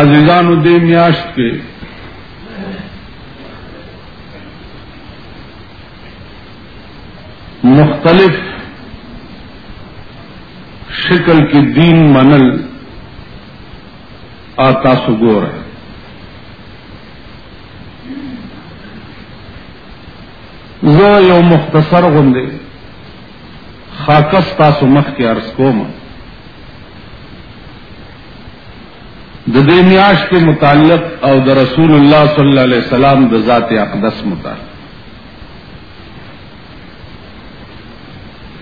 عزیزانو دې میاشت کې مختلف شکل کې دین منل آتا سګور ہے زه یو مختصر غوندې خاکس تاسو مخ کې عرض کوم د دې میاشتې متعلق او د رسول الله صلی الله علیه وسلم د ذات اقدس متعلق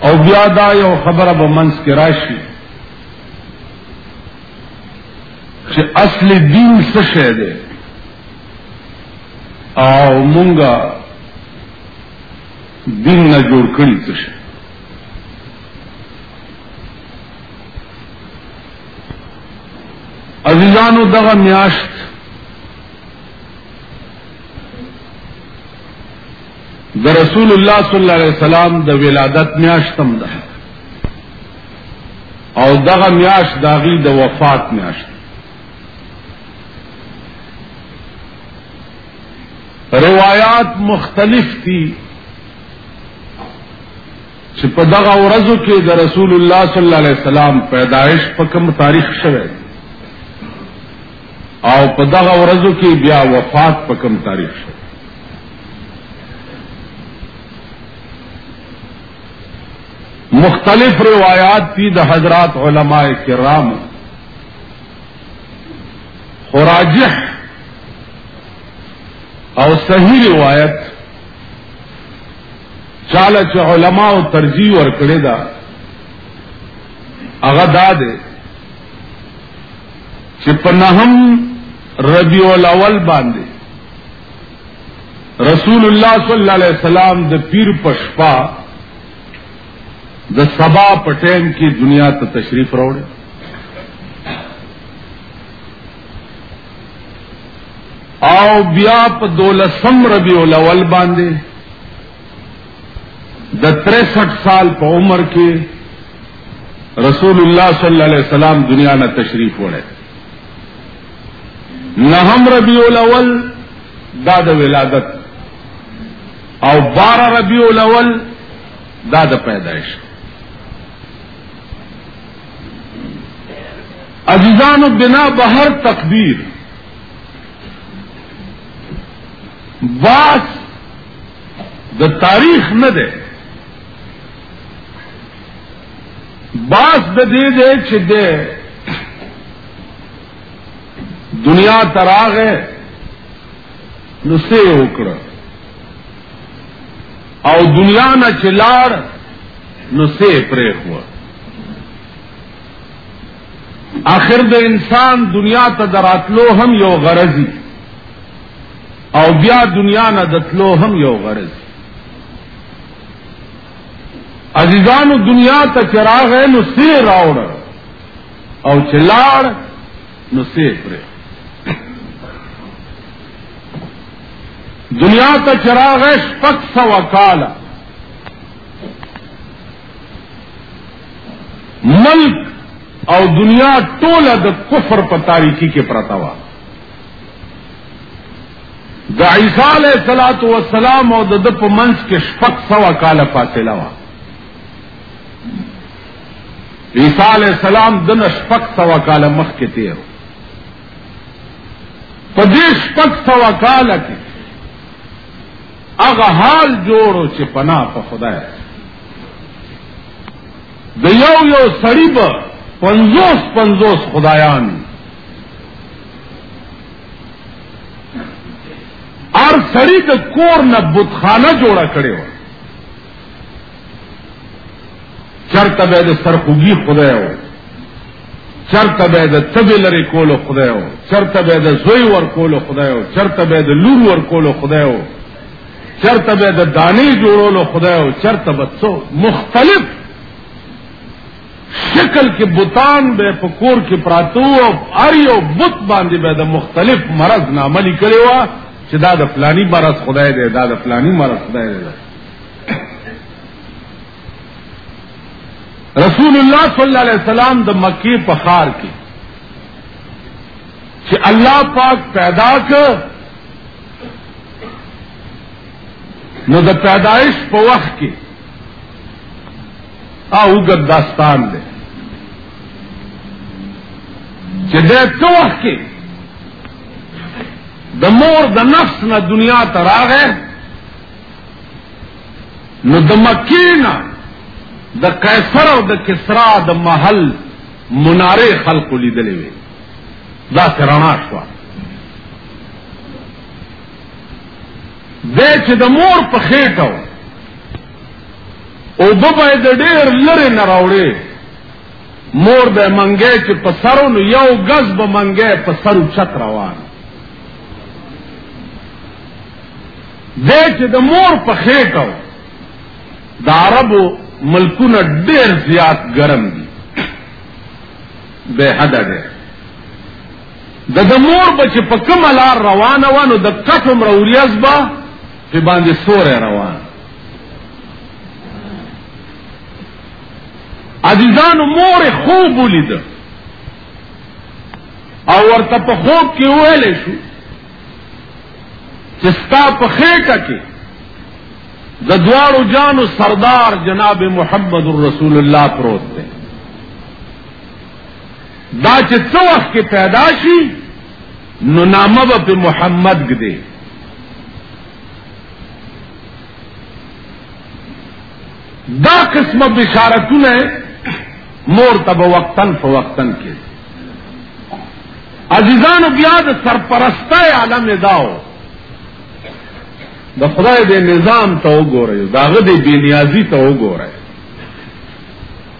او بیا دا یو خبره به منځ کې راشي چې اصل دین څه شی دی او مونږه دین نه جوړ کړی څه شی عزیزانو دغه میاشت د رسول الله صلی الله علیه وسلم د ولادت میاشتم ده او دغه میاشت داغي د وفات میاشت روایات مختلف دي چې په دغه ورځو کې د رسول الله صلی الله علیه وسلم پیدایش په کوم تاریخ شوه او په دغه ورځو کې بیا وفات په کوم تاریخ شوه مختلف روایات دي د حضرات علماء کرام خراجح او صحیح روایت چاله چې علما او ترجیح ورکړي دا هغه دا دی چې په نهم ربیع الاول باندې رسول الله صلی الله علیه وسلم د پیر پشپا د سبا پټین کی دنیا ته تشریف راوړ او بیا په دولسم ربیع الاول باندې د 63 سال په عمر کې رسول الله صلی الله علیه وسلم دنیا نه تشریف وړي نهم ربیع الاول دا د ولادت او 12 ربیع الاول دا د پیدائش عزیزانو بنا بهر تقدیر باس د تاریخ نه ده باس د دې ده چې ده دنیا تراغه نو سه وکړه او دنیا نه چلاړ نو سه پرې هوا اخر د انسان دنیا ته دراتلو هم یو غرضی او بیا دنیا نه دتلو هم یو غرض عزیزانو دنیا ته چراغ ہے نو سی راوڑ او چلاڑ نو سی پر دنیا ته چراغ ہے شپک سوا کالا ملک او دنیا ټوله د کفر په تاریکی کې پرتا و د عیسی علیه الصلاۃ والسلام او د په منځ کې شپږ سو کاله فاصله و عیسی علیه السلام د نشپک سوا کال مخ کې تیر په دې شپک سوا کال کې هغه حال جوړو چې پناه په خدای د یو یو سړی به پنځوس پنځوس خدایان هر سړی د کور نه بتخانه جوړه کړې و چرته به د سرخوږي خدای و چرته به د تبې لرې کولو خدای و چرته به د زوی ور کولو خدای و چرته به د لور ور کولو خدای و چرته به د دانې جوړولو خدای او چرته به څو مختلف شکل کې بوتان به په کور کې پراتو او هر یو بت باندې به د مختلف مرض نامه لیکلی و چې دا د فلانی مرض خدای دی دا د فلانی مرض خدای دی رسول الله صلی الله علیه وسلم د مکی په خار کې چې الله پاک پیدا کړ نو د پیدایش په وخت کې او ګد داستان دی چې د څو وخت کې د مور د نفس نه دنیا ته راغی نو د مکینا د قیصر او د کسرا د محل مناره خلق لیدلې وي دا سرانا شوه دی چې د مور په خېټه او به باید ډېر لرې نه راوړې مور به منګی چې په سرو نو یو غز به منګی په سرو چت روان دی چې د مور په خېټه د عربو ملکونه ډېر زیات ګرم دي بے حد ډېر د ده مور به چې په کومه لار روانه وه، نو د کټ عمره وریځ به په باندې سوری روان عزیزانو مور خوب ولید او ورته په خوب کې ویل شو چې ستا په خېټه کې د دوارو جانو سردار جناب محمد رسول الله پروت دی دا چې څو وخت کې پیدا شي نو نامه به په محمد ګدې دا قسمه بشارتونه مور تب وقتن په وقتن کې عزیزان بیا د سرپرسته عالم داو د خدای د نظام ته وګورئ داغه د بنیازی ته وګورئ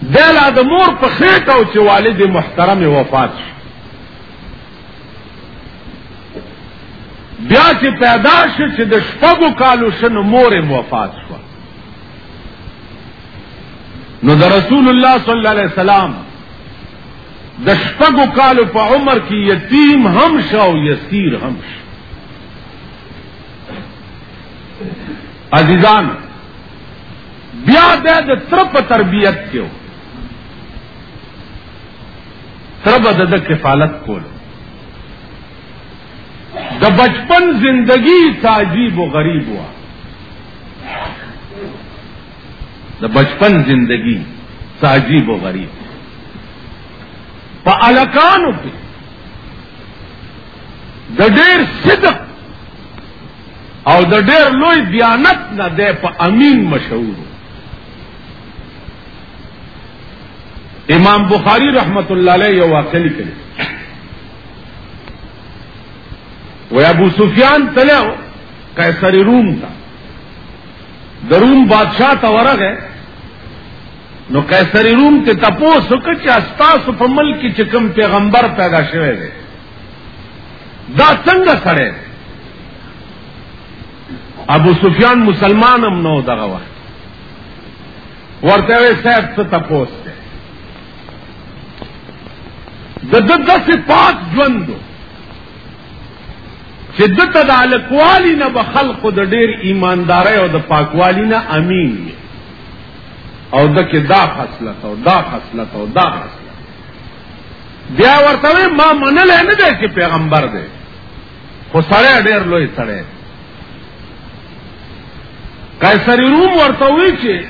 دا لا د مور په خېټه او چې والد محترم وفات شو بیا چې پیدا شو چې د شپږو کالو شنو مور وفات شو نو د رسول الله صلی الله علیه وسلم د شپږو کالو په عمر کې یتیم هم شو او یسیر هم شو عزیزان بیا بیا د تر په تربیت کې تر به د کفالت کول د بچپن زندگی تعجیب و غریب وا د بچپن زندگی تعجیب و غریب په الکانو کې د ډېر صدق او د ډېر لوی دیانت نه دی په امین مشهور امام بخاری رحمت الله علیه یو واقع لیکلی و ابو سفیان تلو قیصر روم تا د روم بادشاہ ته ورغه نو قیصر روم ته تپوس وکړ چې استاسو په ملک کې کوم پیغمبر پیدا شوی دی دا څنګه سره ابو سفیان مسلمان هم نو دغه وخت ورته وی صاحب څه تپوس ده د د داسې پاک ژوندو چې د ته د الکوالی نه به خلقو د ډیر ایماندارۍ او د پاکوالی نه امین وي او د کې دا خصلت او دا خصلت او دا خصلت بیا ورته ما منل نه دی چې پیغمبر دی خو سړی ډیر لوی سړی قیصری روم ورته وی چې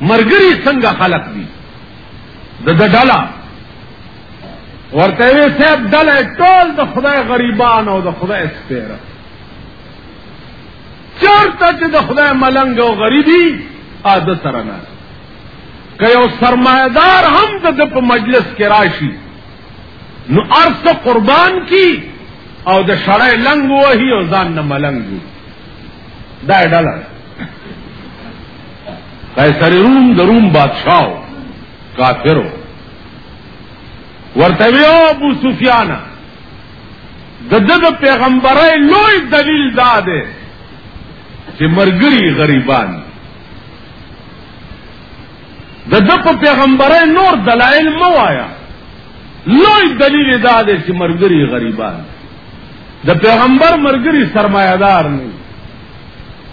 مرګري څنګه خلق دي د د ډلا ورته وی صاحب ډلا ټول د خدای غریبان او د خدای سپیره چرته چې د خدای ملنګ او غریبي عادت سره نه که یو سرمایدار هم د ده په مجلس کې راشي نو ارث قربان کی او د شړای لنګ وهي او ځان نه ملنګ وي دا ډله قیصر روم د روم بادشاہ کافرو ورته ویو ابو سفیان د دغه پیغمبرای لوی دلیل دا دی چې مرګري غریبان د د په پیغمبرۍ نور دلایل مو وایا لوی دلیل دا دی چې مرګري غریبان د پیغمبر مرګري سرمایدار نه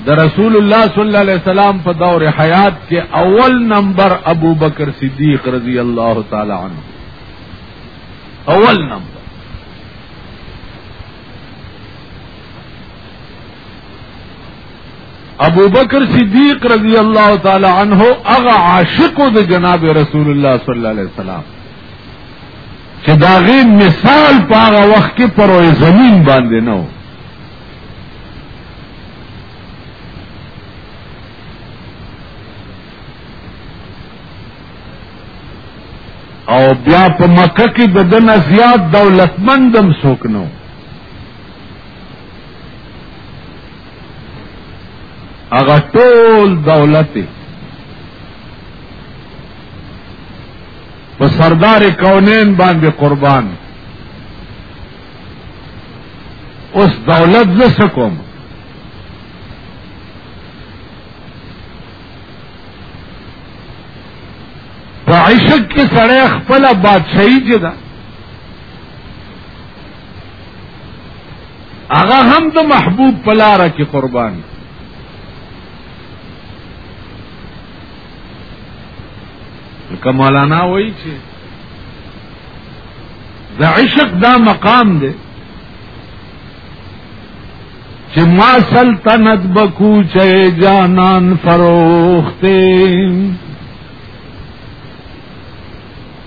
د رسول الله صلی الله علیه وسلم په دور حیات کې اول نمبر ابو بکر صدیق رضی الله تعالی عنہ اول نمبر ابو بکر صدیق رضی اللہ تعالی عنہ اغا عاشق د جناب رسول اللہ صلی اللہ علیہ وسلم چې داغه مثال په هغه وخت کې پر زمين باندې نه و او بیا په مکه کې د دنیا زیات دولتمندم سوکنو هغه ټول دولت په سردار کونین باندې قربان اوس دولت زه سکوم په عشق کې سړی خپل بادشاہي جدا هغه هم د محبوب پلاره کې قربان لکه مولانا وایي چې د عشق دا مقام دی چې ما سلطنت بکو چې جانان فروخته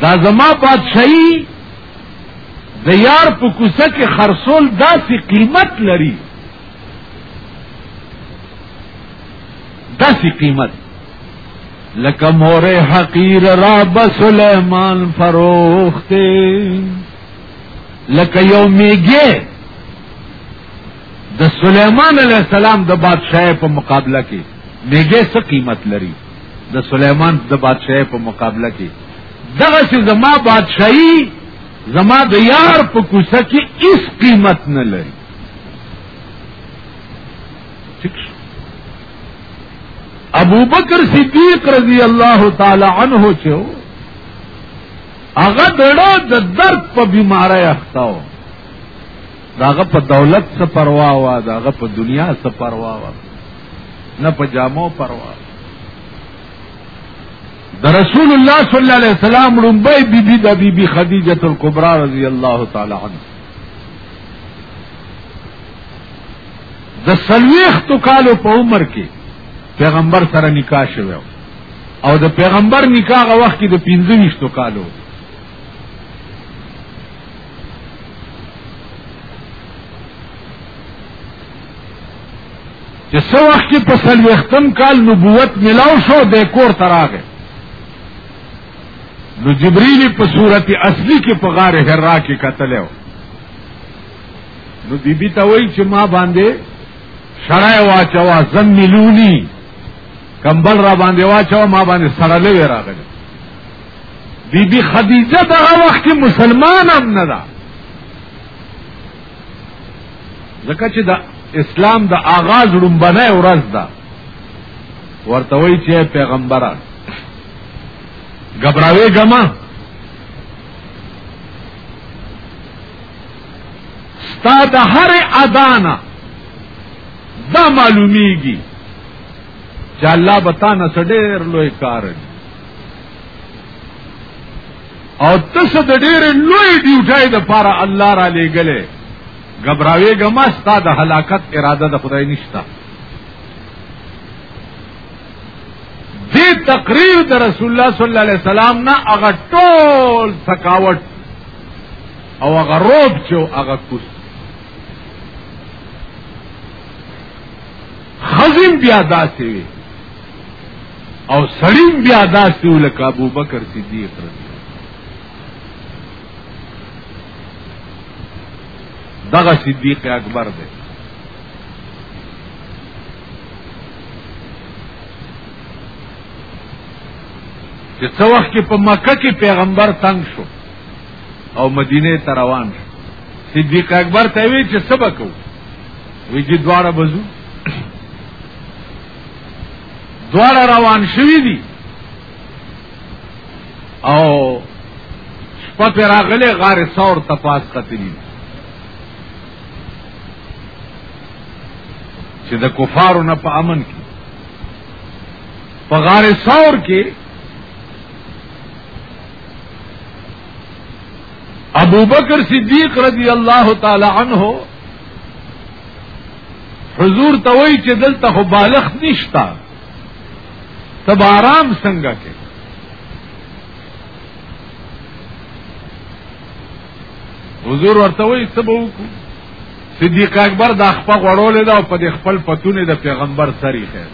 دا زما بادشاہي د یار په کوڅه کې خرصول داسې قیمت لري داسې قیمت لکه مور حقیر را بسلیمان فروخته لکه یو میګه د سلیمان علیہ السلام د بادشاہ په مقابله کې میګه څه قیمت لري د سليمان د بادشاہي په مقابله کې دغه چې زما بادشاہي زما د یار په کوڅه کې هیڅ قیمت نه لري ابو بکر صدیق رضی الله تعالی عنہ چې هغه دړو د درد په بیماری اخته و داغه په دولت څه پروا و داغه په دنیا څه پروا و نه په جامو پروا د رسول الله صلی الله علیه وسلم لومبای بی بی د بی بی خدیجه الکبرى رضی الله تعالی عنها د سلويخت کالو په عمر کې پیغمبر سره نکاح شوه او د پیغمبر نکاح غو وخت کې د 25 کالو چې څو وخت په سلوختم کال نبوت ملاو شو د کور تراغه نو جبريل په صورت اصلي کې په غار حرا کې قتلو نو بیبي ته وایي چې ما باندې شړای واچوا زملونی کمبل را باندې واچوا ما باندې سړلې راغله بیبي خدیجه دغه وخت مسلمان هم نه ده ځکه چې د اسلام د آغاز لومبنه ورځ ده ورته وی چې پیغمبره غبراوي ګما ستا د هر ادانا دا معلومیږي چې الله بتا نه سړې لوی کار دی او تاسو د ډېر لوی ډیوټای د پاره الله را لېګلې غبراوي ګما ستا د هلاکت اراده د خدای نشتا دې تقریر د رسول الله صلی الله علیه وسلم نه هغه ټول ثقاوت او هغه روب چې هغه کوس خزم بیا داسې وي او سړی بیا داسې ولکه ابو بکر صدیق رضی دغه صدیق اکبر دی چې څو وخت په مکه کې پیغمبر تنگ شو او مدینه ته روان شو صدیق اکبر ته وی چې سبق وو وی چې دواړه بزو دواړه روان شوی دي او شپه پر راغله غار ثور تپاس قتلی چې د کفارو نه په امن کې په غار ثور کې ابو بکر صدیق رضی اللہ تعالی عنہ حضور ته وای چې دلته خو بالغ نشتا تب آرام څنګه کې حضور ورته وای څه به وکړو صدیق اکبر د خپل غړول دا او په خپل پتونه د پیغمبر سری خیر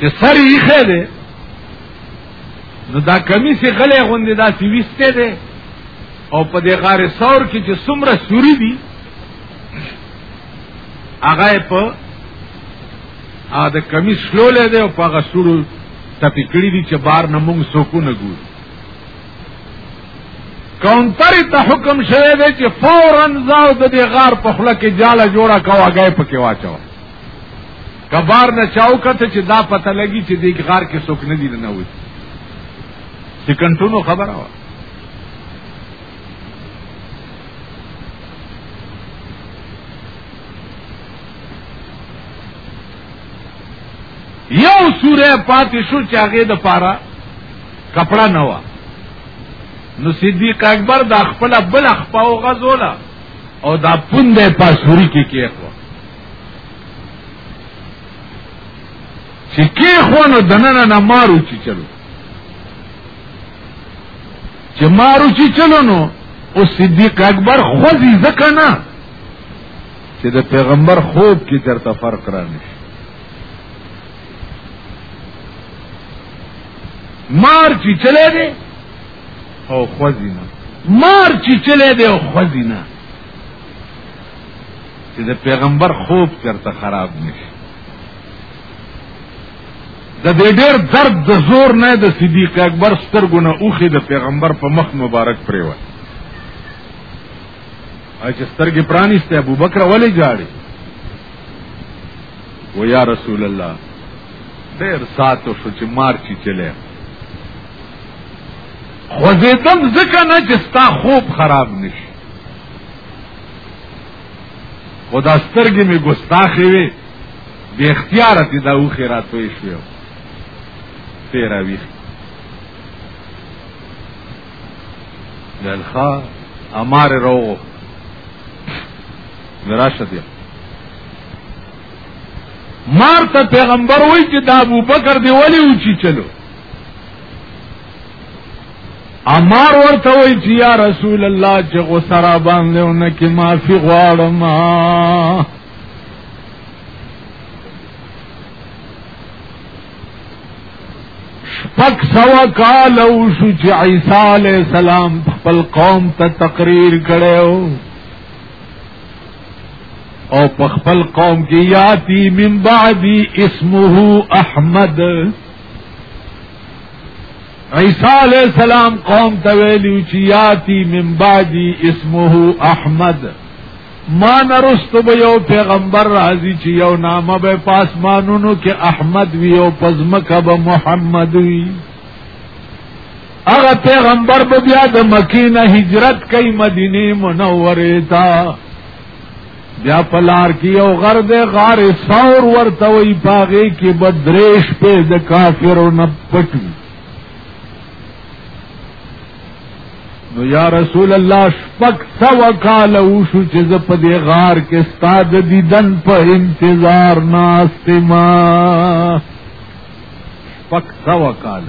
چې سری خیر نو دا کمی سی غلی غوندې دا سی وسته دی او په دې غار ثور کې چې څومره سوري دي هغه په ا د کمی شلولې دی او په هغه سورو تپی کړی دي چې بار نه مونږ سوکو نه ګور کاونټر ته حکم شوی دی چې فورن زاو د دې غار په خله کې جاله جوړه کوا غای پکې واچو کبار نه چاو کته چې دا پته لګي چې دې غار کې څوک نه دی نه وي چې کنټونو خبره وا یو سوره پاتې شو چې هغه د پاره کپڑا نه وا نو صدیق اکبر دا خپل بل خپاو غزولا او دا پوند پاسوري کې کېخوا چې کې خونو دننه نه مارو چې چلو چې مارو چې چلو نو او صدیق اکبر خوځي ځکه نه چې د پیغمبر خوب کې چرته فرق را نشي مار چې چلے دی او خوځي نه مار چې چلے دی او خوځي نه چې د پیغمبر خوب چرته خراب نشي د دې ډېر درد د زور نه د صدیق اکبر سترګونه اوخي د پیغمبر په مخ مبارک پریوه اچ سترګې پرانیسته ابو بکر ولې جاړي و یا رسول الله ډېر ساتو شو چې مار چی چلے خوځیدم ځکه نه چې ستا خوب خراب نشي خو دا سترګې مې ګستاخې وې بې اختیاره تې دا اوښې راتوی شوې او تې راویښ دلخوا امار روغو راشه دی مار ته پیغمبر وای چې دا ابو بکر دی ولی اوچی چلو امار ورته وی چې یا رسول الله چې غسرا باندې ونه کې معافي غواړم شپک سوا کال او شو چې عیسی علی السلام خپل قوم ته تقریر کړو او په خپل قوم کې یاتی من بعدی اسمه احمد عیسی علیہ السلام قوم ته ویلی چې یاتی من بعدی اسمه احمد ما نرست به یو پیغمبر راځي چې یو نامه به پاسمانونو کې احمد وی او پزمکه به محمد وی هغه پیغمبر به بیا د مکینه هجرت کوي مدینه منوره ته بیا پلار کی یو غر دے غار سور ورتوی پاغی کی بدریش پی د کافرو نه پټو نو یا رسول الله شپک سو کال وشو چې ز په دې غار کې استاد دیدن په انتظار ناستما شپک سو کال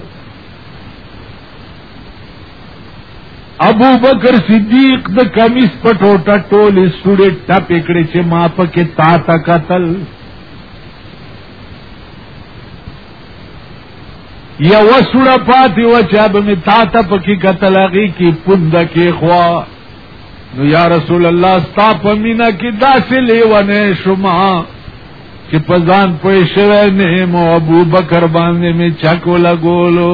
ابو بکر صدیق د کمیس په ټوټه ټولې سوړې ټپې کړې چې ما پکې تا ته قتل یا وسوړه پاتې و چې به مې تا ته پکې قتل هغې کې پوند کې خوا نو یا رسول الله ستا په مینا کې داسې لیونه شما چې په ځان پوه شوی نه مو ابو بکر باندې مې چکو لګولو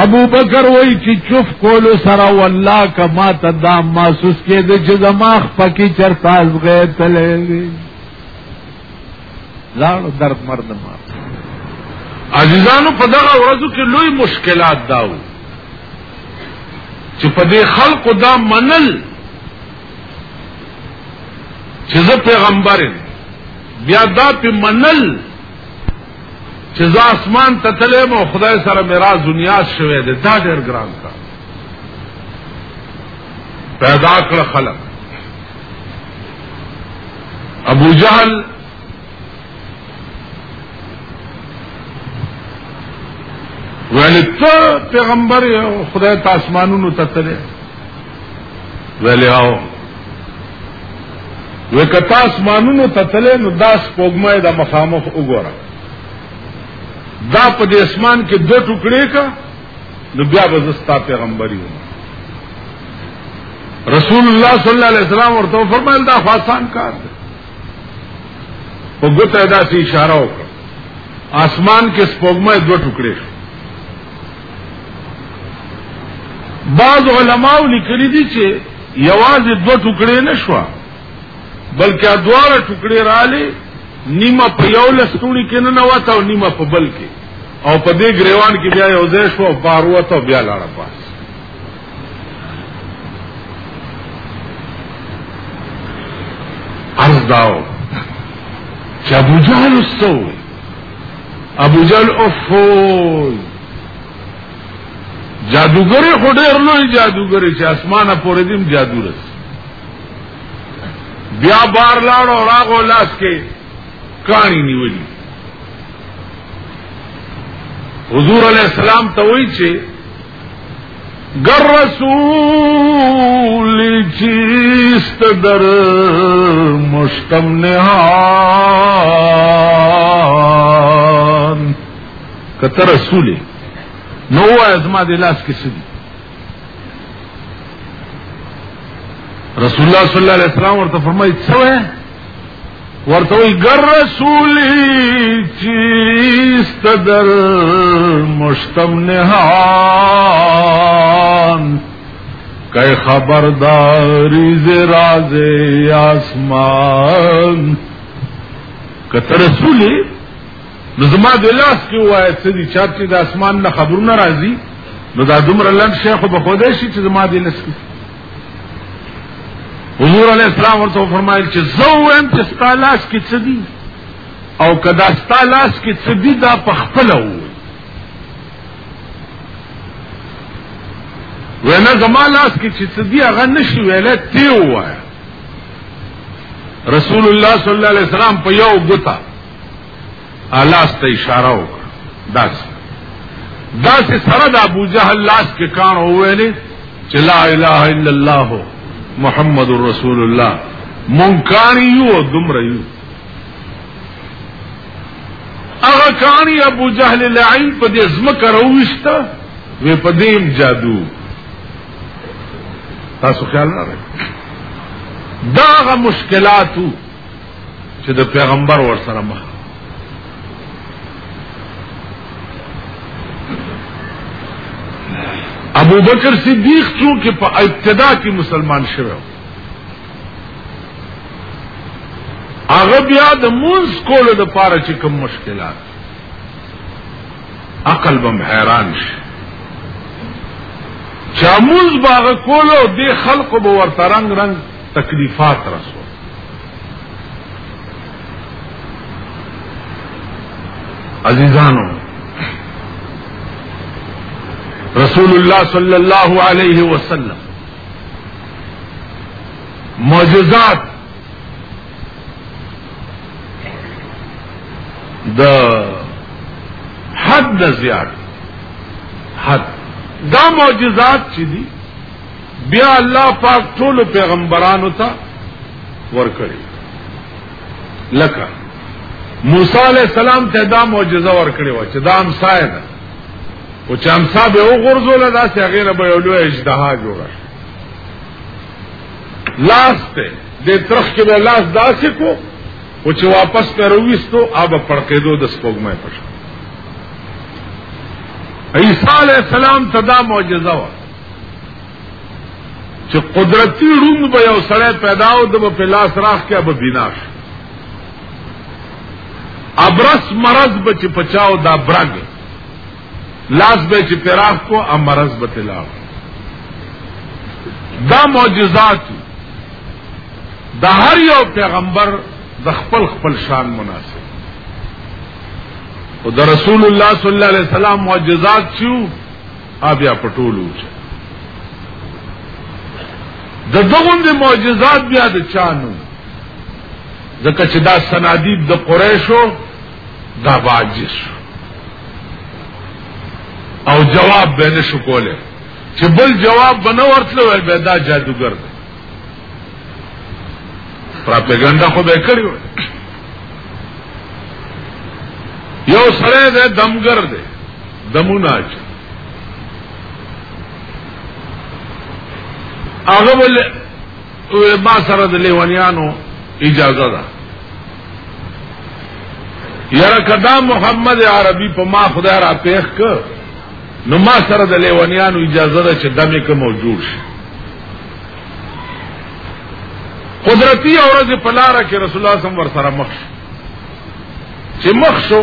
ابو بکر وای چې چوف کولو سره والله کما ته دا محسوس کېده چې زماخ پکې چرتاز غې تلې لاړ درد مرد ما عزیزانو په دغه ورځو کې لوی مشکلات داو چې په دې خلقو دا منل چې زه پیغمبر بیا دا په منل چې زه اسمان ته تلې مو خدای سره میرا دنیا شوه دې دا ډېر ګران کا پیدا کړ خلق ابو جهل ویل ته پیغمبر یو خدای ته اسمانونو ته تلې ویلی او وی کتا اسمانونو ته تلې نو دا سپوږمۍ د مخامخ وګوره دا په دې اسمان کې دوه ټوکړې کا نو بیا به زستا پیغمبري و رسول الله صلی الله علیه وسلم ورته فرمایل دا آسان کار دی په ګوته دا سي اشاره وکړه اسمان کې سپوږمۍ دوه ټوکړې بعض علماء لیکلی دي چې یوازې دوه ټوکړې نشوه بلکې دواړه ټوکړې رالې نیمه په یو لستوړي کې نه نوته او نیمه په بل کې او په دې ګریوان کې بیا یو ځای شو او بار وته بیا لاړه پاس عرض داو چې ابو جهل استو ابو جل افول جادوګر خو ډېر لوی جادوګر چې اسمانه پورې دیم جادو رس بیا بار لاړ او راغو لاس کې کانی نیولی حضور علیہ السلام ته وی چې ګر رسول چیست در مشتم نهان کته رسول نو ازما د لاس کې سدي رسول الله صلی الله علیه وسلم ورته فرمایي څه ورته وي ګر رسولي چیز تدر مشتم نهان کای خبرداری ز راز آسمان کته رسولي نظما د لاس کې وای چې دي چارتي د اسمان نه خبرونه راځي نو دا دومره لند شیخ به خو دې شي چې زما د لاس کې حضور علیہ السلام ورته فرمایل چې زه وایم چې ستا لاس کې څه دي او کدا ستا لاس کې څه دي دا په خپل و وینا زما لاس کې چې څه دي هغه نشي ویلای تی وای رسول الله صلی الله علیه وسلم په یو ګوتا لاس ته اشاره وکړه داسې داسې سره د ابو جهل لاس کې کان وویلې چې لا اله الا الله محمد رسول الله مونږ کانی یو دومره یو هغه کانی ابو جهل لعین په دې ځمکه راوښته وې په دې جادو تاسو خیال نه دا غ مشکلاتو چې د پیغمبر ور سره مخ ابو بکر صدیق چونکه په ابتدا کې مسلمان شوی هغه بیا د مونږ کولو د پاره چې کوم مشکلات عقل بم حیران شي چاموز باغ کولو د خلق به ورته رنگ رنگ تکلیفات رسو عزیزانو رسول الله صلی الله علیه وسلم معجزات د حد زیات حد دا معجزات چې دي بیا الله پاک ټول پیغمبرانو ته ورکړي لکه موسی علیہ السلام ته دا معجزه ورکړي و چې دا امسای ده او چې امسا به وګرځول دا چې هغه به یو لوی اجدها جوړه لاس ته د ترخ کې به لاس داسې کو او چې واپس پرويستو اوب پړقېدو د سپوږمۍ پښه عیسی علیہ السلام تدا معجزه و چې قدرتی روند به یو سړی پیدا او د په لاس راخ کې به بناش ابرس مرض به چې پچاو دا برګ لاس به چې پراخ کو ام مرض به تلاو دا معجزات د هر یو پیغمبر د خپل خپل شان مناسب او د رسول الله صلی الله علیه وسلم معجزات چې بیا په ټولو چې د دغوند معجزات بیا د چانو ځکه چې دا سنادیب د قریشو دا واجس او جواب به نه شو کوله چې بل جواب بنه ورتلو وای به دا جادوګر دی پراپګاندا خو به کړی وای یو سره ده دمګر دی دمونه چې هغه ول او ما سره د لیوانیانو اجازه ده یاره کدا محمد عربي په ما خدای را پیخ ک نو ما سره د لیوانیانو اجازه ده چې دمه کې موجود شي قدرتی اورز پلاره کې رسول الله صلی الله علیه وسلم ور سره مخ چې مخ شو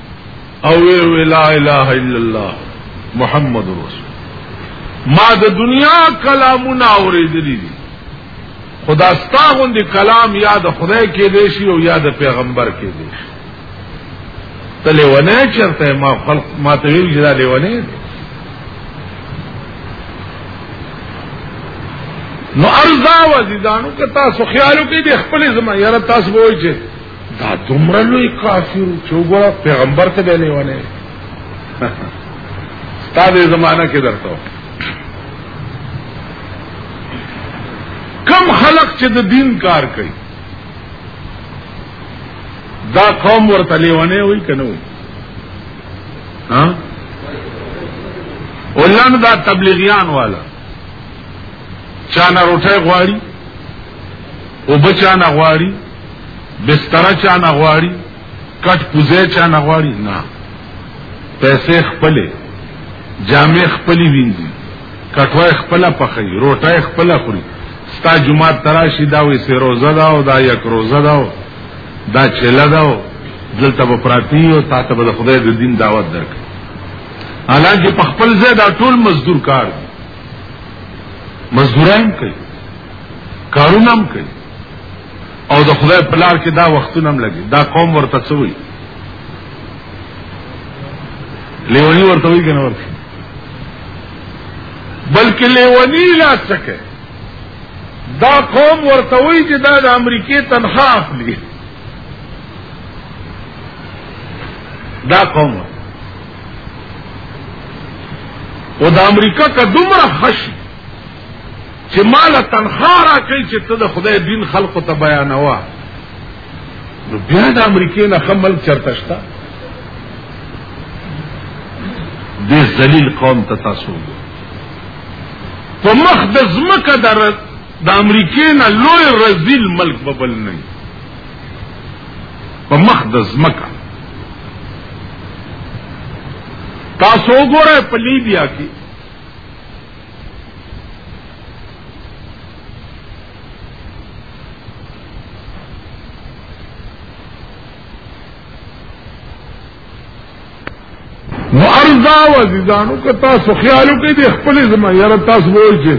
او وی لا اله الا الله محمد رسول ما د دنیا کلامونه اوریدلی دي خدا ستا غوندې کلام یا د خدای کې دی شي او یا د پیغمبر کې دی شي ته لیونه چرته ما خلق ما ته ویل چې دا لیونه دی نو ارزا وزیدانو که تاسو خیالو کې د خپل زما یاره تاسو وایي چې دا دومره لوی کافر چې وګوره پیغمبر ته به لیوانه تا دې زمانہ کې درته کم خلق چې د دین کار کوي دا قوم ورته لیوانه وي کنه وي ها ولن دا تبلیغیان والا چانه روټه غواړي او بچانه غواړي بستر چا نه غواړي کټ پوزه چا نه غواړي نه پیسې خپلې جامې خپلې وینځي کټوای خپل پخې روټه خپل خوري ستا جمعه تراشی دا وې سه روزه دا او دا یک روزه دا او دا چله دا او دلته په پراتی او تا ته د خدای د دین دعوت درک حالانکه په خپل ځای دا ټول مزدور کار مزدوران کوي کارونه هم کوي او د خدای په لار کې دا وختونه هم لګي دا قوم ورته څه وي لیونی ورته وي کنه ورته بلکې لیونی لا څه کوي دا قوم ورته وي چې دا د امریکای تنخوا اخلي دا قوم او د امریکا کا دومره خشي چې مال تنخوا را کوي چې ته د خدای دین خلقو ته بیانوا نو بیا د امریکې نه خمل چرته شته دې ذلیل قوم ته تاسو په مخ د زمکه در د امریکې نه لوی رزیل ملک ببل نه په مخ د زمکه تاسو وګورئ په لیبیا کې نو ارزا و عزیزانو که تاسو خیالو کې د خپل زما یاره تاسو وایي چې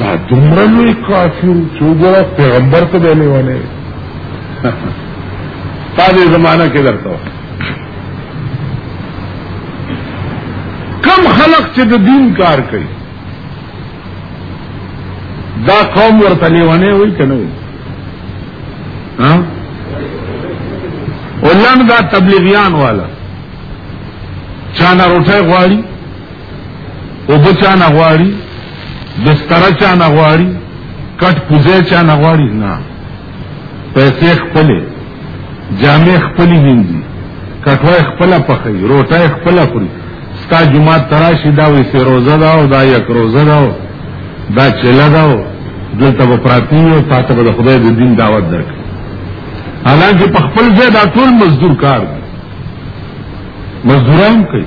دا دومره لوی کافر چې وګوره پیغمبر ته به لیوانه تا دې زمانہ کې درته کم خلق چې د دین کار کوي دا قوم ورته لیوانه وای کنه وای ها ولن دا تبلیغیان والا چانا روټه غواړي او بچانا غواړي دستر چانا غواړي کټ پوزه چانا غواړي نه پیسې خپلې جامې خپلې وینځي کټوای خپل پخې روټای خپل خوري ستا جمعه تراشي دا وې سه روزه دا او دا یک روزه دا دا چله دا دلته په پراتی او تاسو به خدای د دین دعوت درک حالانکه په خپل ځای دا ټول مزدور کار مزدوران کوي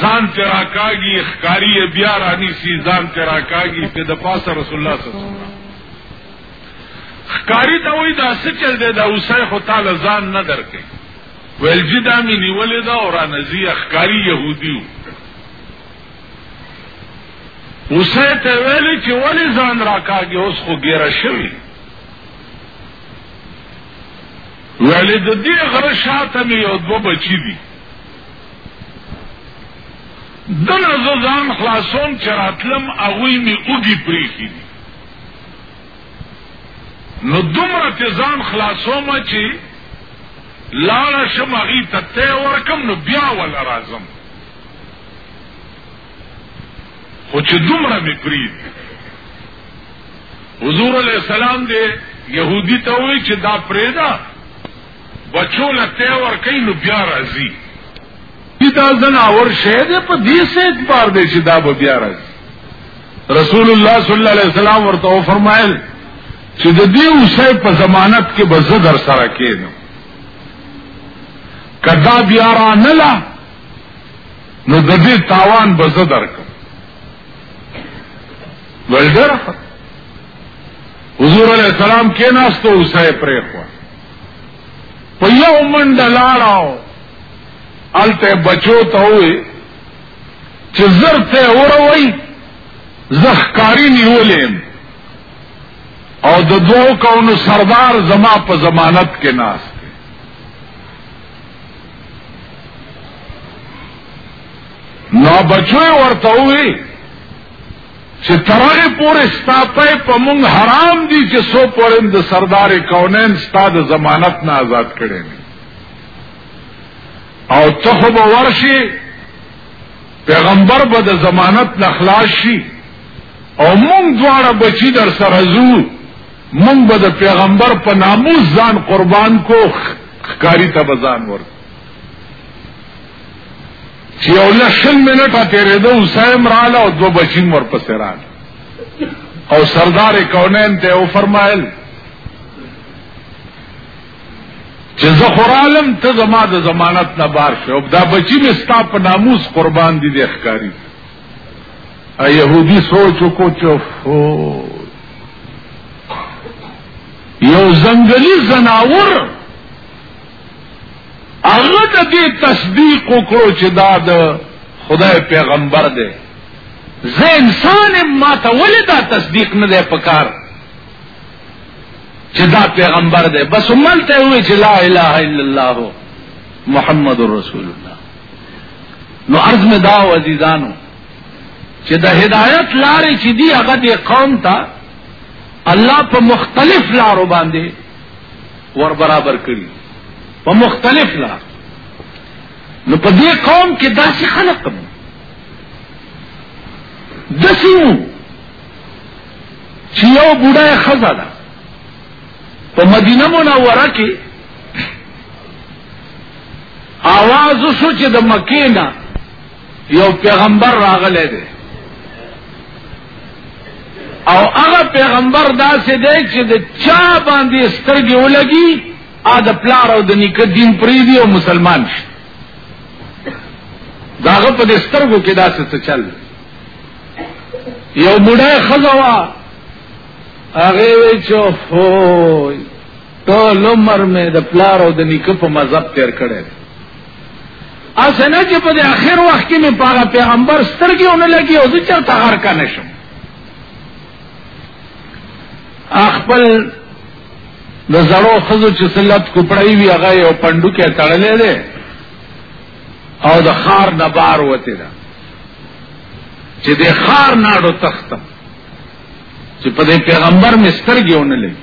ځان ته راکاږي ښکاری بیا رانی سي ځان ته راکاږي په د پاسه رسول الله صلی الله علیه وسلم ښکاری ته وای دا څه چل دی دا اوسه خو تعالی ځان نه درکې ویل جی دا می نیولې دا اور نزی ښکاری يهودي اوسه ته ویل چې ولې ځان راکاږي اوس خو ګیره شوی ویل د دې غره شاته مې یو دوه بچی دي دنه زه ځان خلاصوم چې راتلم هغوی مې اوږي پرېښي دي نو دومره چې ځان خلاصوم چې لاړه شم هغوی ته تی ورکم نو بیا وله راځم خو چې دومره مې پرید حضور علیہ السلام دې يهودي ته وایي چې دا پرېدا بچو له تی ورکوي نو بیا راځي دا زناور شی دی په دې څه اعتبار دی چې دا به بیا راځي رسول الله صلی الله علیه وسلم ورته فرمایل چې د دې اوسه په ضمانت کې به زه در سره کېدم کدا بیا را نه لا نو د دې تاوان به زه درکم ولډر حضور علیہ السلام کې ناستو اوسه پرې خو په یو منډه لاړاو الته بچو ته وې چې زر ته وروي زخکاری نیولم او د دوو کونو سردار زما په ضمانت کې ناس نو بچو ورته وې چې ترغه پورې ستاپه په مونږ حرام دي چې سو پورې د سردار کونین ستا د ضمانت نه آزاد کړي او ته خو به ورشي پیغمبر به د ضمانت نه خلاص شي او مونږ دواړه بچی در سره زو مونږ به د پیغمبر په ناموس ځان قربان کو خکاری ته بزان ورک چې یو لسل منټه تېرېده حسین راله او دوه بچي مور پسې راله او سردار کونین ته او فرمایل چې زه خورالم ته زما د ضمانت نه بار شو دا بچی مې ستا په ناموس قربان دي د ښکاری ا يهودي سوچ کو چوفو یو زنګلی زناور هغه د دې تصدیق وکړو چې دا د خدای پیغمبر دی زه انسان ما ته ولې دا تصدیق نه دی پکار چې دا پیغمبر دی بس ملته وي چې لا اله الا الله محمد رسول الله نو عرض می دا و عزیزانو چې د هدایت لارې چې دی هغه د قوم ته الله په مختلف لارو باندې ور برابر کړی په مختلف لا نو په دې قوم کې داسې خلق هم داسې وو چې یو بوډای خزا ده په مدینه منوره کې آواز وشو چې د مکې نه یو پیغمبر راغلی دی او هغه پیغمبر داسې دی چې د چا باندې سترګې ولګي ا د پلار او د نیکه دین پریدي او مسلمان شي داغه په سترګو کې داسې څه چل یو بډای خزوا هغه وی چې هو ټول عمر مې د پلار او د نیکه په مذهب تیر کړی اسنه چې په اخر وخت کې مې پاغه پیغمبر سترګې ونه لګي او زه چرته غر کا نشم خپل د زړو خزو چې سلت کوپړی وی هغه یو پندو کې تړلې ده او د خار نه بار وته ده چې د خار ناړو تخت چې په دې پیغمبر مسترګې ونه لګي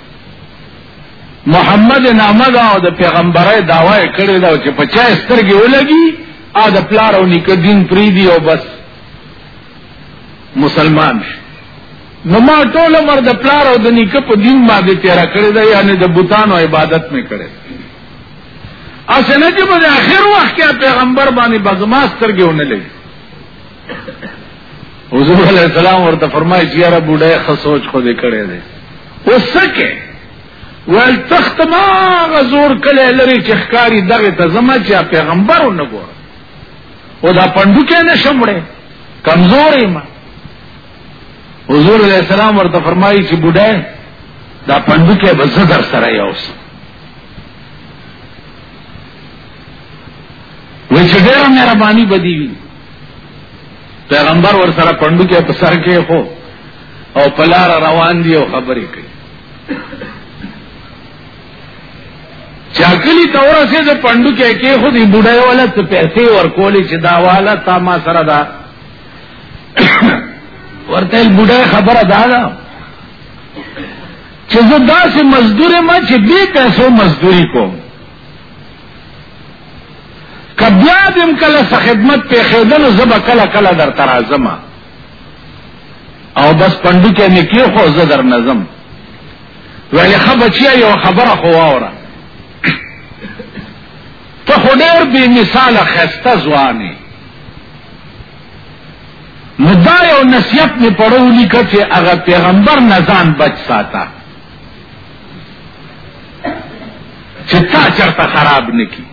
محمد نامه دا او د پیغمبرای داوا یې کړې دا چې په چا سترګې ولګي ا د پلار او نیکه دین پری دی او بس مسلمان شي نو ما ټول عمر د پلار او د نیکه په دین باندې تیر کړی دا یعنی د بوتانو عبادت مې کړی اسنه چې په اخر وخت کې پیغمبر باندې بغماسترګې ونه لګي حضور علیہ السلام ورته فرمایي چې یاره بوډای خ سوچ خو دې کړی دی وسکه ول تخت ما غزور کله لري چې ښکاری دغه ته زما چې پیغمبر ونګور او دا پندو کې نه شمړې کمزورې ما حضور علیہ السلام ورته فرمایي چې بوډای دا پندو کې به زدر سره یوس وچ ډیره مهرباني بدی وی پیغمبر ور سره پندو کې په سر کې خو او پلار روان دی او خبرې کوي چاکلی تور سے د پندو کې کې خو دی بډای والا ته پیسې ورکولې چې دا والا تا ما سره دا ورته بډای خبره دا ده چې زه داسې مزدور ما چې به پیسو مزدوري کوم کبیا دم کله څه خدمت په خیدل زب کله کله در ترازم او بس پندو کې نکی خو زه در نظم ویل خبچیا یو خبره خو وره ته خو ډېر بې مثال خسته ځواني نو دا یو نصیحت می پړو لیکه چې هغه پیغمبر نزان بچ ساته چې تا چرته خراب نکی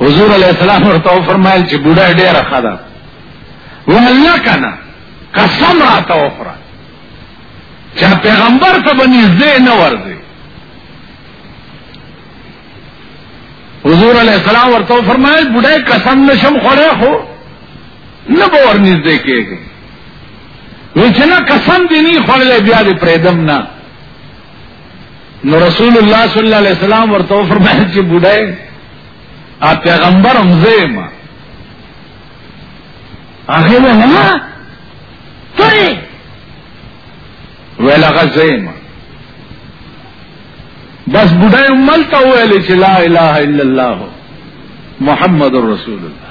حضور علیہ السلام ورته فرمایل چې بوډا ډیره خدا والله کنه قسم را ته وخره چې پیغمبر ته باندې زه نه ورځي حضور علیہ السلام ورته فرمایل بوډا قسم نشم خوره خو نه باور نږدې کېږي وی چې نه قسم دې نه خړلې بیا دې پرېدم نه نو رسول الله صلی الله علیه وسلم ورته فرمایل چې بډای ا پیغمبر همزه ما هغه نه نه ته ویل هغه زېما بس بډای ملته ویل چې لا اله الا الله محمد رسول الله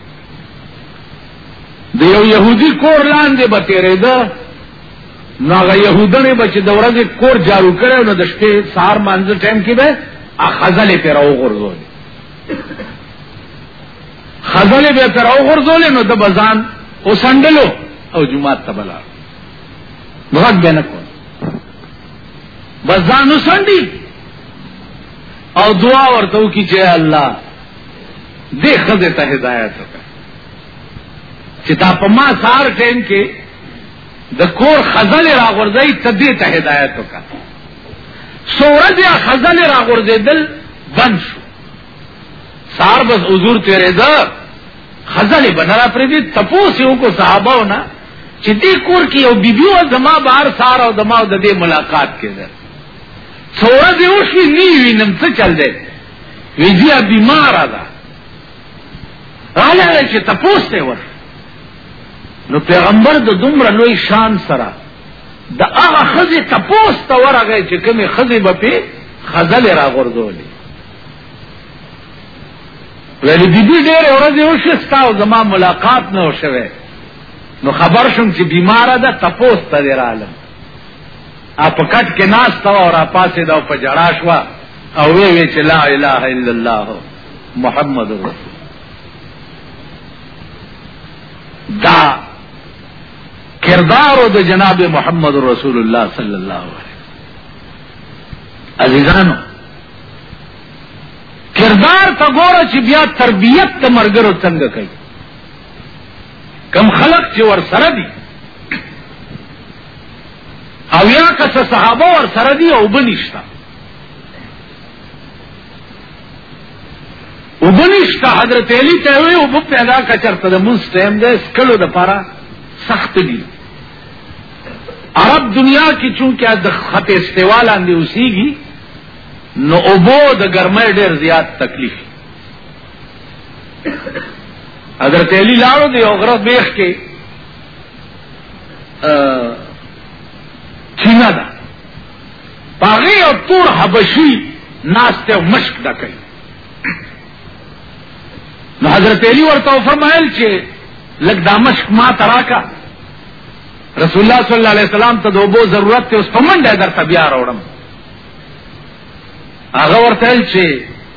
د یو يهودي کور لاندې به تیرېده نو هغه يهودنې به چې د ورځې کور جارو کړی نو د شپې سهار مانځه ټایم کې به خزلې پې راوغورځولې خزلې به پې راوغورځولې نو د بزان وسنډلو او جمعات ته بلا غږ به نه کول بزان وسنډي او دعا ورته وکړي چې الله دې خزه ته هدایت وکړه چې دا په ما سار ټیم کې د کور خزل را غورځي ته دې ته هدایت وکړه سورج یا خزل را غورځي دل بند شو سار بس حضور تیرې ده خزل بنرا پر دې تپوس یو کو صحابه نه چې دې کور کې یو بیبي او دما بار سار او دما د دې ملاقات کېده څو ورځې وشوې نه یې وینم څه چل دی وی بیا بیماره ده رالاړه چې تپوس ته ور نو پیغمبر د دومره لوی شان سره د هغه خزه تپوس ته ورغی چې کومې خزه به په خزل را غردولې ویلی بی بی ډېر ورځې وشوې ستا او زما ملاقات نه وشوه نو خبر شم چې بیماره ده تپوس ته دی رالم اپ کټ کې ناس تا او را پاسې دا په جړا شو او وی وی چې لا اله الا الله محمد رسول دا کردار د جناب محمد رسول الله صلی الله علیه عزیزانو کردار ته ګوره چې بیا تربیت ته مرګرو څنګه کوي کم خلق چې ور سره دي او یا کس صحابه ور سره دي او بنشتا او بنشتا حضرت علی ته وی او پیدا کچرته د مونږ ټیم ده سکلو د پاره سخت دي عرب دنیا کې چونکه د خط استوا لاندې اوسېږي نو اوبو د ګرمۍ ډېر زیات تکلیف اگر تیلی لاړو دی او غره بیخ کې چینه ده پاغې او تور حبشي ناشته مشک ډکې نو حضرت علی ورته فرمایل چې لګ دا مشک ما تراکا رسول الله صلی الله علیه وسلم ته دوبو ضرورت ته اوس پمنډه درته بیا راوړم هغه ورته چې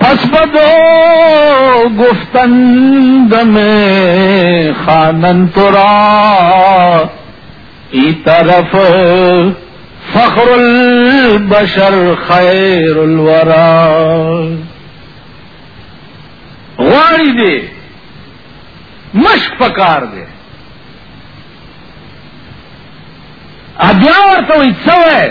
پس بدو گفتند میں خانن ترا ای طرف فخر البشر خیر الورا غواړي دي مشک پکار دي ابیا ورته وي څه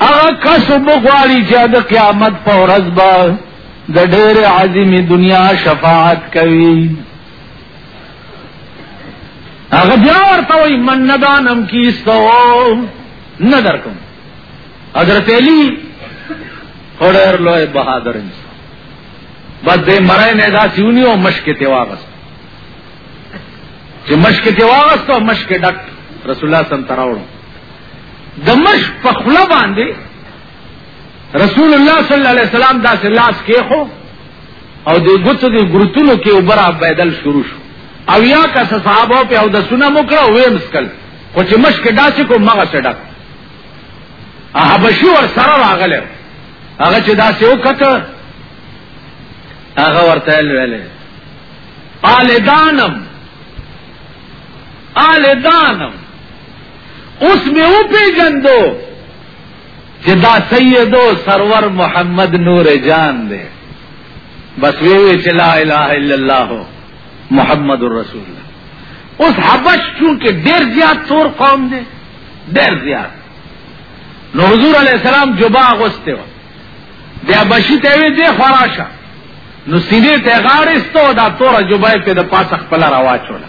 هغه کس بغواړي چې د قیامت په ورځ به د ډېر عظیمي دنیا شفاعت کوي هغه بیا ورته وایي من ندانم کیستو نه درکم حضرت علی خړر لوی بهادر انسان بس دې مرای نه دا سیونی او مشک ته واغست چې مشک ته واغست او مشک ډک رسول الله صلی الله علیه وسلم تراوړو دمش په خلا باندې رسول الله صلی الله علیه وسلم دا سلاس کې خو او د ګوتو د ګرتونو کې وبره بدل شروع شو او یا کا صحابه په او د سنا مکړه وې مسکل خو چې مشک داسې کو مغه سړک احبشي ور سره راغله هغه چې داسې وکړه هغه ورته ویلې آل دانم آل دانم اوس مې وپېژندو چې دا سیدو سرور محمد نور جان دی بس وی وی چې لا اله الا الله محمد رسول الله اوس حبش چونکه ډېر زیات تور قوم دی ډېر زیات نو حضور علی السلام جبا غوسته و بیا بشی ته وی دی خراشه نو سینې ته غاړې ستو دا تور جبای په د پاسه خپل راواچوله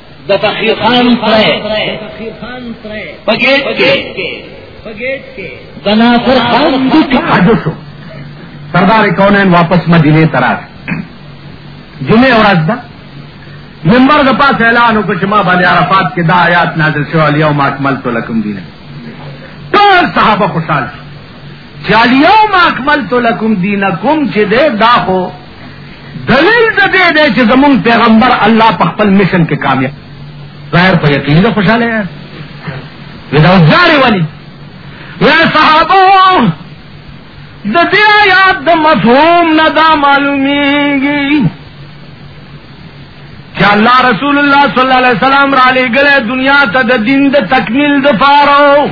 د فقیر خان سره پګېټ کې پګېټ کې د ناصر خان د حدثو سردار کونین واپس مدینه تراغ جمعه ورځ ده منبر د پاس اعلان وکړ چې ما باندې عرفات کې دا آیات نازل شو الیوم اکملت لکم دینه ټول صحابه خوشاله چې الیوم اکملت لکم دینکم چې ده دا خو دلیل د دې دی چې زمون پیغمبر الله په خپل مشن کې کامیاب ظاهر په یقین ده خوشاله یې ودا وزاري ولی یا صحابو د دې آیات د مفهوم نه دا معلومیږي چې الله رسول الله صلی الله علیه وسلم را لېګلې دنیا ته د دین د تکمیل د فارو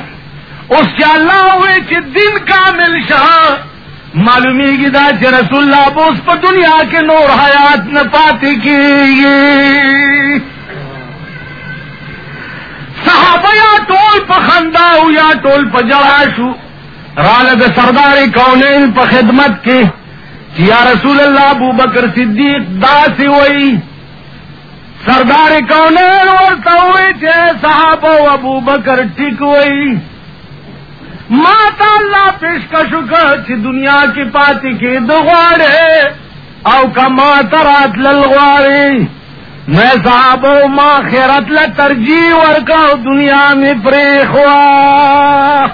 اوس چې الله وې چې دین کامل شه معلومیږي دا چې رسول الله اوس په دنیا کې نور حیات نه پاتې کیږي صحابه یا ټول په خندا او یا ټول په جړا شو رااله د سردار کونین په خدمت کې چې یا رسول الله ابو بکر صدیق داسې وایي سردار کونین ورته وایي چې صحابه او ابو بکر ټیک وایي ما تا الله پیشکش وکړ چې دنیا کې پاتې کې د غواړې او کما ترات لل غواړې میں صاحب ما خیرت لا ترجیح ورکا دنیا میں پری خوا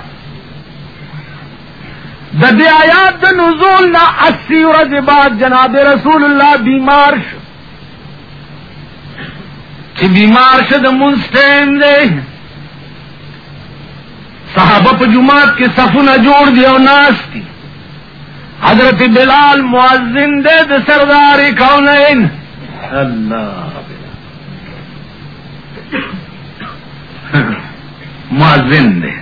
ددی آیات نزول نہ اسی ورځ بعد جناب رسول اللہ بیمار شو چې بیمار شه د مونږ ټیم دی صحابه په جمعات کې صفونه جوړ دی او ناس دي حضرت بلال مؤذن دی د سردار کونین الله مؤذن دی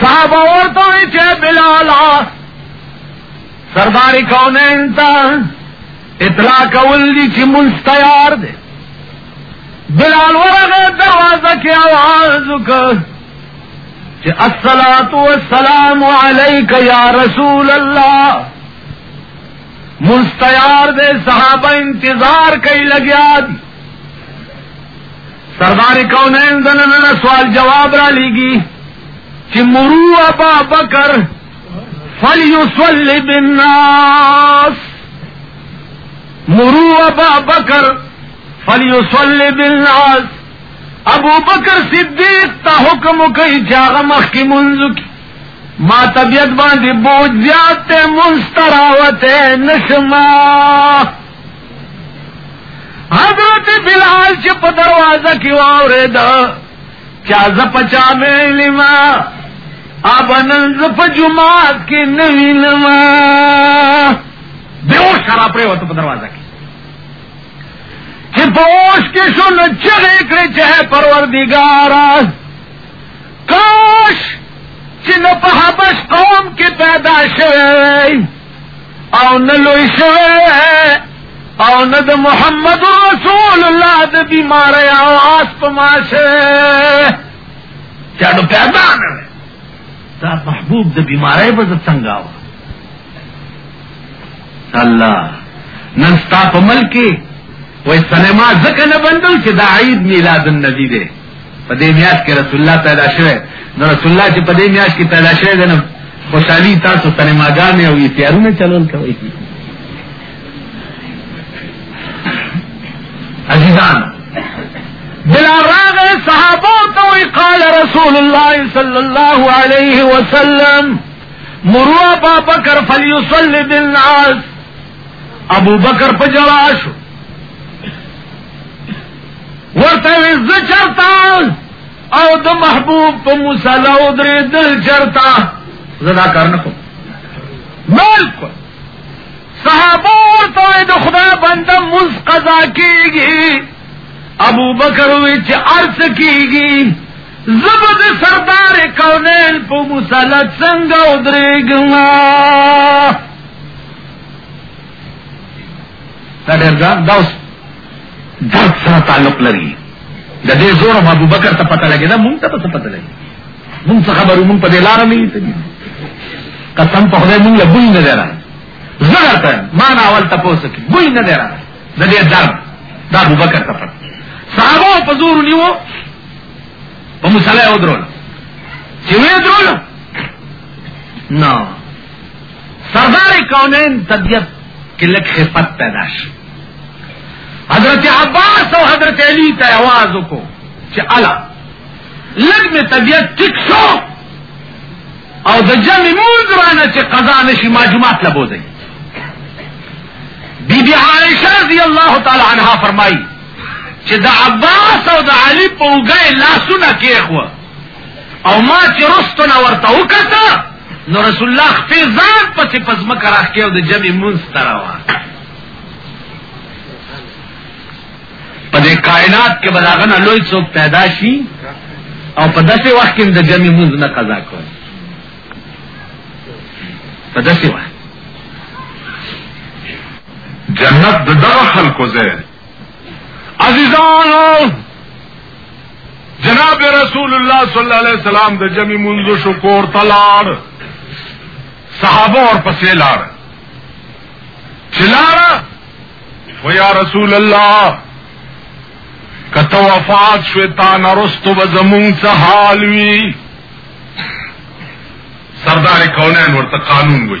صحابه ورته چې بلال سردار کونین ته اطلاع کول دي چې مونږ تیار دي بلال ورغه دروازه کې आवाज وکړ چې الصلات والسلام عليك يا رسول الله مستیار دے صحابہ انتظار کئی لگیا دی سردار کونین دنن سوال جواب را لیگی چی مرو ابا بکر فلیصلی بالناس مرو ابا بکر فلیصلی بالناس ابو بکر صدیق تا حکم کئی چاغ مخ کی منزو کی ما طبیعت باندې بوج زیات ته مستراوت نشما حضرت بلال چې په دروازه کې واورېده چا زپچا ویلی ما ابنن زپ جماعت کې نوی نما دیو شرا پرې وته په دروازه کې چې پوش کې شو نو چغې کړې چې پروردګارا کاش چې نو په حبش قوم کې پیدا شوی او نه لوی شوی او نه د محمد رسول الله د بیماری او آس په ماشه چاډو پیدا نه دا محبوب د بیماری به څنګه و الله نن ستا په ملک وای سینما ځکه نه بندل چې دا عید میلاد النبی دی په دې میاش کې رسول الله پیدا شوه نو رسول الله چې په دې میاش کې پیدا شوه نو خوشحالي تاسو سینماګانې او یې تیارونه چلول کوي عزیزان بلا راغ صحابو تو قال رسول اللہ صلی اللہ علیہ وسلم مروا ابا بکر فلیصلی بالناس ابو بکر پا جلاشو ورته ز چرتا او د محبوب په مصالحه درې دل چرتا زدا کار نه کوم بالکل صحابو ورته وې د خدا بنده مز قضا کیږي ابو بکر وې چې ارث کیږي زبد سردار کونین په مصلا څنګه ودرېګم دا ډېر دا اوس درد سره تعلق لري د دې زور ما ابو بکر ته پته لګی دا مونږ ته څه پته لګی مونږ څه خبرو مونږ په دې لار نه یې قسم په خدای مونږ له بوی نه درا زړه ته ما نه اول تاسو کې بوی نه درا د دې درد دا ابو بکر ته پته صحابه په زور نیو په مصالح او درول چې وې درول نو سردار کونین طبیعت کې لک خفت پیدا شي حضرت عباس او حضرت علی ته आवाज وکړو چې الا لګ می طبیعت ټیک شو او د جمع مونږ رانه چې قضا نشي ماجمات لبو دی بی بی عائشہ رضی الله تعالی عنها فرمایي چې د عباس او د علی په وګړي لاسونه کېخو او ما چې رستونه ورته وکړه نو رسول الله خپل ځان پسې پزما کراخ کې او د جمع مونږ تراوه په دې کائنات کې بلاغنه لوی څوک پیدا شي او په داسې وخت کې د جمع مونږ نه قضا کوي په داسې وخت جنت د دغه خلکو ځای عزیزانو جناب رسول الله صلی الله علیه وسلم د جمی منځو شکور تلار صحابه اور پسې لار چلارا و یا رسول الله کته وفات شو تا نرستو و زمون څه حال وی سردار کونین ورته قانون وی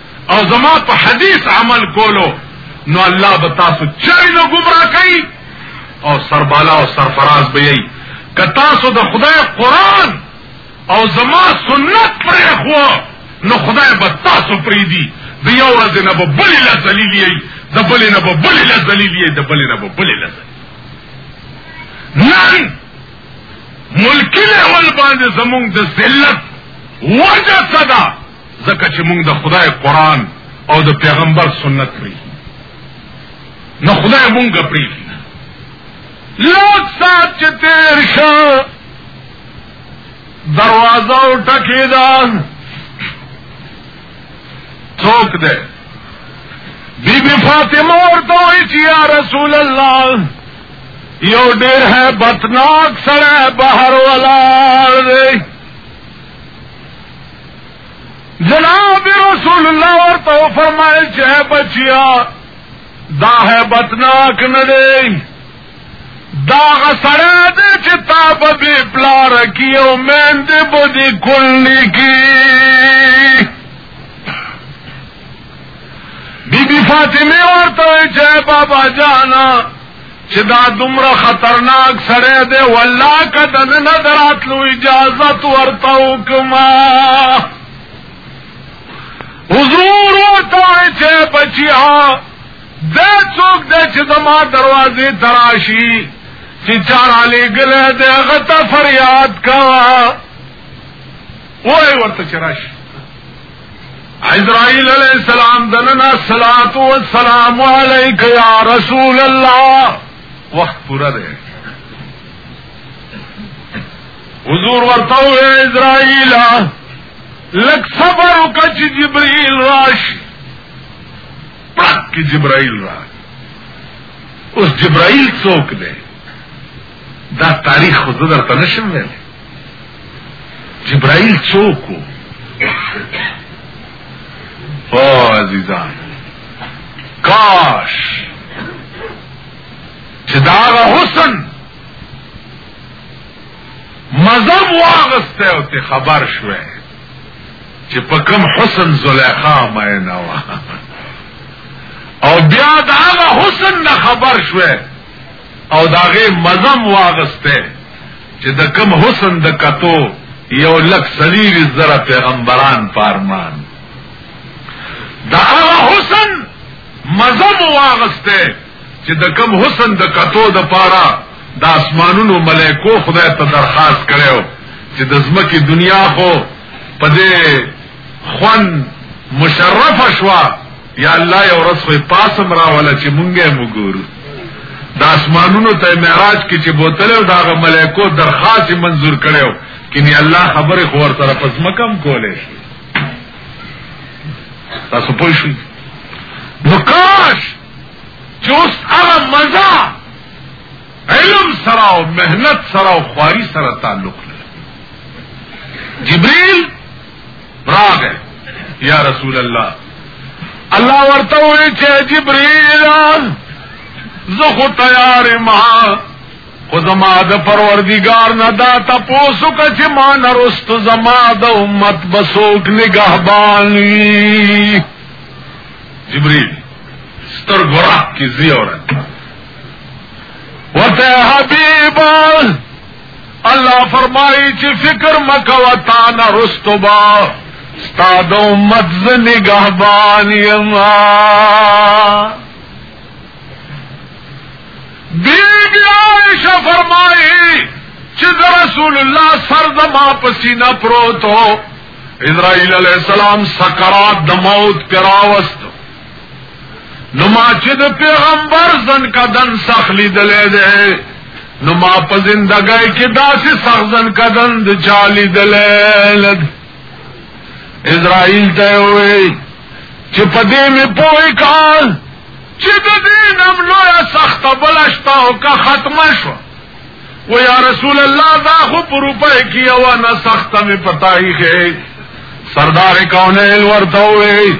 او زما په حدیث عمل کولو نو الله به تاسو چرې نه گمراه کوي او سربالا او سرفراز به یي که تاسو د خدای قرآن او زما سنت پرې خو نو خدای به تاسو پرې دي د یو ورځ نه به بلې له ذلیل یي د بلې نه به بلې له ذلیل یي د بلې نه به بلې له نن ملکی لیول باندې زمونږ د ذلت وجه څه ده ځکه چې موږ د خدای قرآن او د پیغمبر سنت پری نه خدای مونږ پری لږ سات چې تیر شه دروازه او ټکی دا څوک ده بی بی فاطمه ورته وی چې یا رسول الله یو ډیر ہے بتناک سره بهر ولا دی جناب رسول الله ورته فرمایل چې بچیا دا ہے بتناک نه دی دا غسړه دې چې تا په دې پلار کې او مېن دې په دې کلی کې بی بی فاطمه ورته چې بابا جانا چې دا دومره خطرناک سره دی والله کدن نه دراتلو اجازه ورته وکما حضور ورته چې بچیا دا څوک د چې زما دروازې تراشي چې چار علی ګله د غته فریاد کا وای ورته چراشي اسرائیل علیہ السلام دننا صلات و السلام علیک یا رسول اللہ وقت پورا دے حضور ورتا ہوئے اسرائیل لک صبر کچ جبرائیل راش پک جبرائیل راش اس جبرائیل چوک دے دا تاریخ خو زه درته نشم ویلی جبرائیل څوک و او عزیزان کاش چې دا حسن مذهب واغسته او ته خبر شوه چې په کوم حسن زلیخا مینه وا او بیا دا حسن نه خبر شوه او داغه مزم واغسته چې د کم حسن د کتو یو لک سلیری زره پیغمبران پارمان دا هغه حسن مزم واغسته چې د کم حسن د کتو د پاره د اسمانونو ملائکو خدای ته درخواست کړو چې د زمکه دنیا خو په دې خوان مشرف شوا یا الله یو ورځ خو پاسم راوله چې مونږه وګورو د اسمانونو ته معراج کې چې بوتل او داغه ملائکو درخواست منزور کړو کینی الله خبره خو ور سره پس مکم کولې تاسو پوه شئ نو کاش چې اوس هغه مزه علم سره او مهنت سره او خواري سره تعلق لري جبريل راغه یا رسول الله الله ورته وی چې جبرئیل زه خو تیار ما خو زما د پروردگار نه دا تاسو که چې ما نرست زما د امت بسوک نگهبان وي جبريل ستر ګورا کی زیورت ورته حبیبا الله فرمایي چې فکر مکوا تا نه رستوبا استاد امت ز نگهبان یما بیبی عائشہ فرمائی چې رسول الله سر د ما پسینه پروتو اسرائیل علیہ السلام سکرات د موت کراوست نو ما چې د پیغمبر زن کا دن سخ لیدلې ده نو ما په زندګۍ کې داسې سخ زن کا دن د چا لیدلې اسرائیل ته وې چې په دې مې پوي کال چې د دې نم لوی سخت بلشتا او کا ختمه شو و یا رسول الله دا خو پر روپې کې او نه سخت مې پتاي کې سردار کونه ورته وې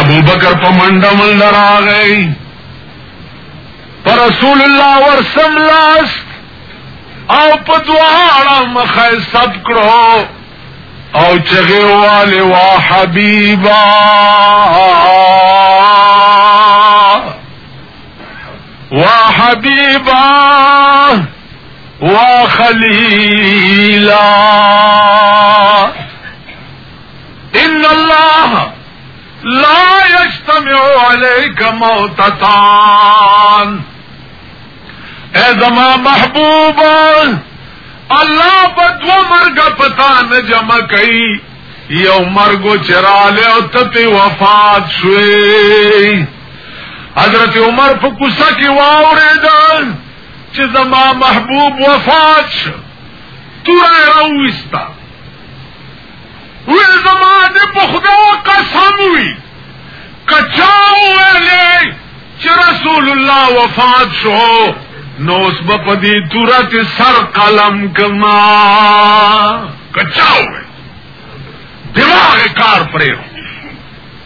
ابو بکر په منډه منډه راغی پر رسول الله ورسم لاس او په دواړه مخه سب کړو او چغه والے وا حبیبا وا حبیبا وا خلیلا ان الله لا يجتمع عليك موتتان اے زما محبوب الله په دو مرګ پتا نه جمع کوي یو مرګ چراله او ته وفات شوي حضرت عمر په کوڅه کې واورېدل چې زما محبوب وفات شو تو راويستا وی زما دې په خدای قسم وی کچاو ویلې چې رسول الله وفات شو نو اوس په پدې تورات سر قلم کما کچاو دماغ کار پرې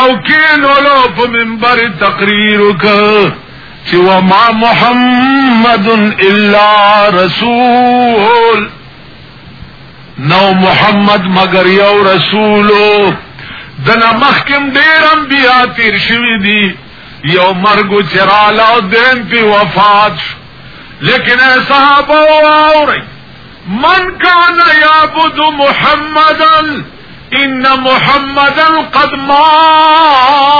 او کینولو په منبر تقریر وکړ چې وما محمد الا رسول نو محمد مگر یو رسولو دنا مخکم ډیر انبیا تیر شوی دی یو مرګ چراله او دین په وفات لیکن صحابه او من کان یعبد محمدن ان محمد قد مات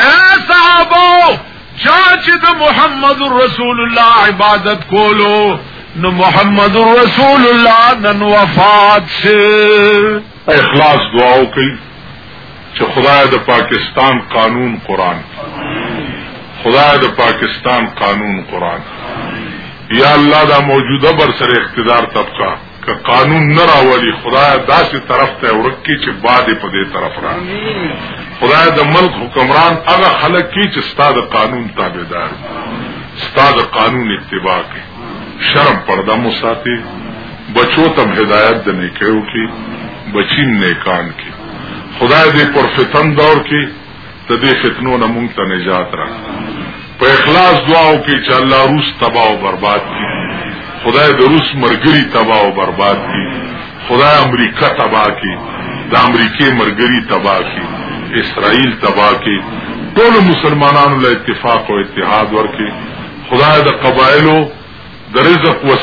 اے صحابو چاچ دا محمد رسول اللہ عبادت کولو نو محمد رسول اللہ نن وفات سے اخلاص دعاو کئی چھ خدا دا پاکستان قانون قرآن خدا دا پاکستان قانون قرآن یا اللہ دا موجودہ برسر اقتدار طبقہ که قانون نه راولي خدای داسې طرف ته ورک کی چې باد په دې طرف را خدای د ملک حکمران هغه خلک کی چې ستاد قانون تابعدار ستاد قانون اتباع کوي شرم پرده مو ساتي بچو تم هدایت د نیکیو کی بچیم نیکان کی خدای دې پر فتن دور کې ته دې فتنو نه مونږ ته نجات را په اخلاص دعا وکړي چې الله روس تباہ او برباد کړي خدای د روس مرګري تباہ او برباد کړي خدای امریکا تباہ کړي د امریکې مرګري تباہ کړي اسرائیل تباہ کړي ټول مسلمانانو له اتفاق او اتحاد ورکړي خدای د قبایلو د رزق وس